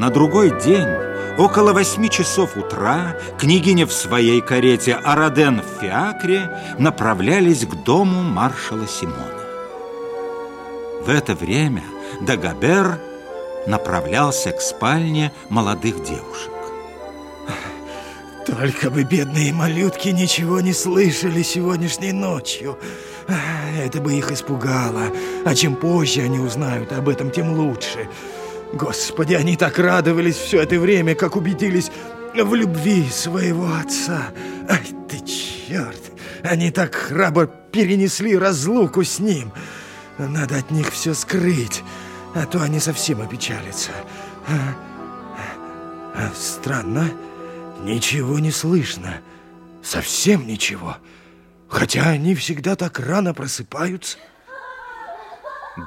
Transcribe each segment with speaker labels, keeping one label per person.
Speaker 1: На другой день, около восьми часов утра, княгиня в своей карете, а Роден в фиакре направлялись к дому маршала Симона. В это время Дагобер направлялся к спальне молодых девушек.
Speaker 2: Только бы бедные малютки ничего не слышали сегодняшней ночью. Это бы их испугало. А чем позже они узнают об этом, тем лучше. Господи, они так радовались все это время, как убедились в любви своего отца. Ай ты черт! Они так храбро перенесли разлуку с ним. Надо от них все скрыть, а то они совсем опечалятся. А, а, странно, ничего не слышно. Совсем ничего. Хотя они всегда так рано просыпаются.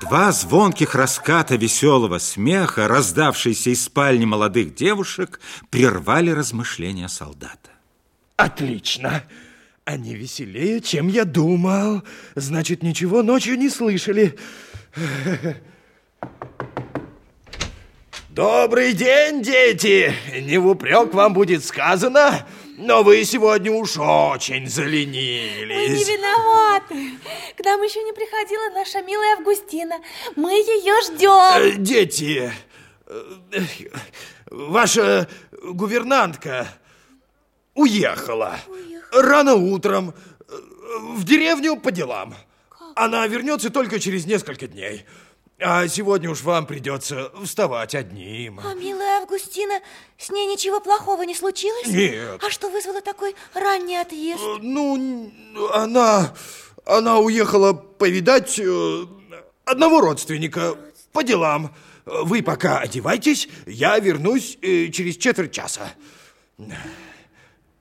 Speaker 1: Два звонких раската веселого смеха, раздавшиеся из спальни молодых девушек, прервали размышления солдата.
Speaker 2: Отлично. Они веселее, чем я думал. Значит, ничего ночью не слышали. Добрый день, дети! Не в упрек вам будет сказано, но вы сегодня уж очень заленились.
Speaker 3: Мы не виноваты. К нам еще не приходила наша милая Августина. Мы ее ждем.
Speaker 2: Э, дети, э, ваша гувернантка уехала. уехала. Рано утром э, в деревню по делам. Как? Она вернется только через несколько дней. А сегодня уж вам придется вставать одним.
Speaker 3: А милая Августина, с ней ничего плохого не случилось?
Speaker 2: Нет.
Speaker 3: А что вызвало такой ранний отъезд? Э,
Speaker 2: ну, она... Она уехала повидать э, одного родственника по делам. Вы пока одевайтесь, я вернусь э, через четверть часа.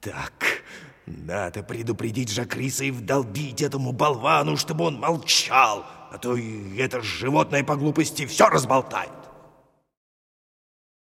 Speaker 2: Так, надо предупредить Жакриса и вдолбить этому болвану, чтобы он молчал а то и это животное по глупости все разболтает.